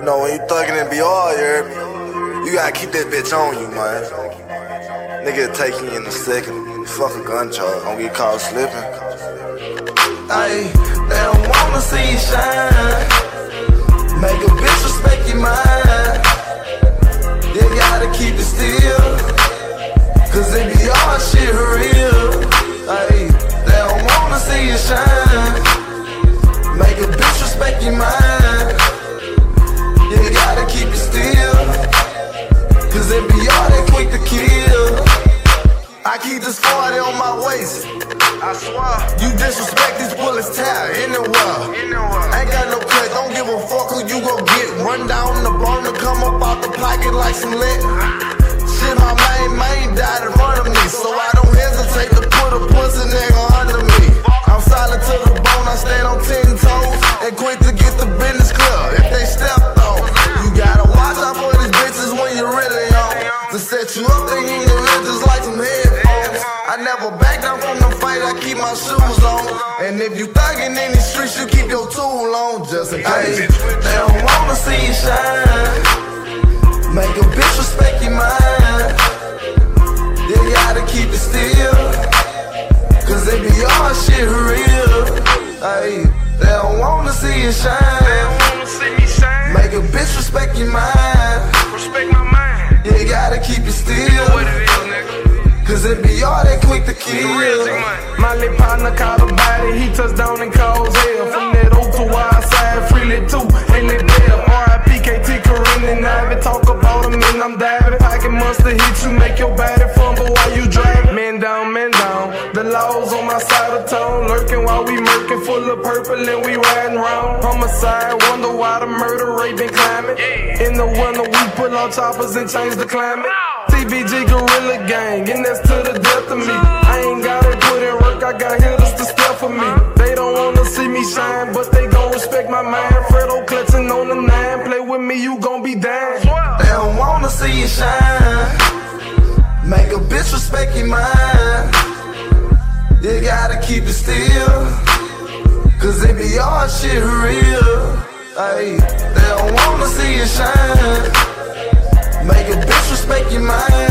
You know, when you thuggin' in BR, you you gotta keep that bitch on you, man. Nigga take you in a second. Fuck a gun charge. Don't get caught slipping. Ay, they don't wanna see you shine. Make a bitch respect your mind. You gotta keep it still. Cause it be all shit real. Ay, they don't wanna see you shine. Make a bitch respect your mind. 40 on my waist. I swear. You disrespect these bullets tied in the anywhere. Ain't got no cut, don't give a fuck who you gon' get. Run down the bone to come up out the pocket like some lit. I never back down from the fight, I keep my shoes on. And if you thuggin' in these streets, you keep your tool on just in case. They don't wanna see you shine. Make a bitch respect your mind. You gotta keep it still. Cause they be all shit real. Ay, they don't wanna see you shine. Make a bitch respect your mind. You gotta keep it still. Cause it be all that quick to kill. My lip partner caught a body, he touched down and caused hell. From that old to wide side, freely too, ain't it there? R.I.P. KT Corinne and Ivy, talk about him and I'm diving. Pocket monster hit you, make your body fumble while you driving. Man down, man down, the laws on my side of town, lurking while we murking, full of purple and we riding round. Homicide, wonder why the murder rate been climbing. In the winter, we pull out choppers and change the climate. TBG Gorilla Gang, and that's to the death of me. I ain't gotta put in work, I got hitters to step for me. They don't wanna see me shine, but they gon' respect my mind. Fredo clutching on the nine, play with me, you gon' be down. They don't wanna see you shine. Make a bitch respect your mind. You gotta keep it still. Cause it be all shit real. Ay, they don't wanna see you shine. Make a bitch respect your mind.